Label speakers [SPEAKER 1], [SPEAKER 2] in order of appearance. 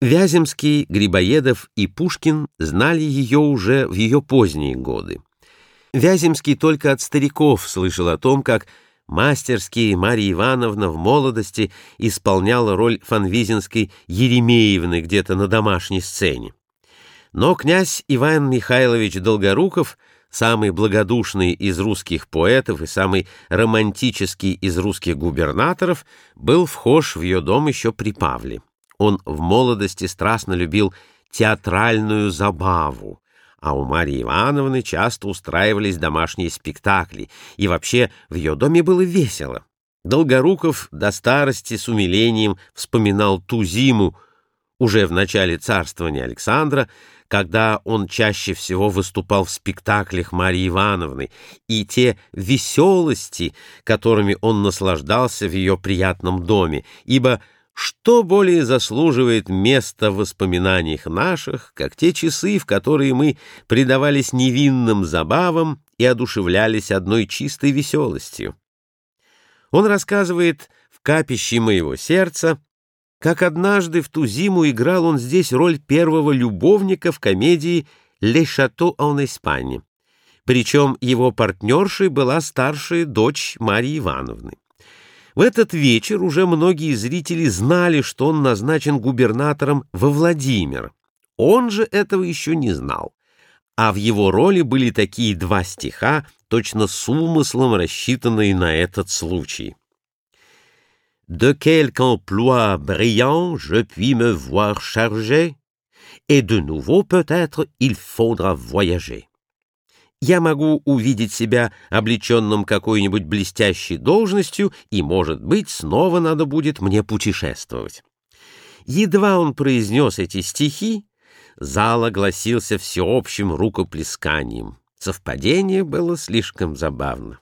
[SPEAKER 1] Вяземский, Грибоедов и Пушкин знали ее уже в ее поздние годы. Вяземский только от стариков слышал о том, как мастерски Марья Ивановна в молодости исполняла роль фанвизинской Еремеевны где-то на домашней сцене. Но князь Иван Михайлович Долгоруков, самый благодушный из русских поэтов и самый романтический из русских губернаторов, был вхож в ее дом еще при Павле. Он в молодости страстно любил театральную забаву, а у Марьи Ивановны часто устраивались домашние спектакли, и вообще в ее доме было весело. Долгоруков до старости с умилением вспоминал ту зиму, уже в начале царствования Александра, когда он чаще всего выступал в спектаклях Марьи Ивановны, и те веселости, которыми он наслаждался в ее приятном доме, ибо что более заслуживает места в воспоминаниях наших, как те часы, в которые мы предавались невинным забавам и одушевлялись одной чистой веселостью? Он рассказывает в капище моего сердца, как однажды в ту зиму играл он здесь роль первого любовника в комедии «Ле Шато en Espagne». Причем его партнершей была старшая дочь Марии Ивановны. В этот вечер уже многие зрители знали, что он назначен губернатором во Владимир. Он же этого еще не знал. А в его роли были такие два стиха, точно с умыслом рассчитанные на этот случай. «De quelque emploi brillant je puis me voir chargé, et de nouveau peut-être il faudra voyager» я могу увидеть себя облеченным какой-нибудь блестящей должностью, и, может быть, снова надо будет мне путешествовать. Едва он произнес эти стихи, зал огласился всеобщим рукоплесканием. Совпадение было слишком забавно.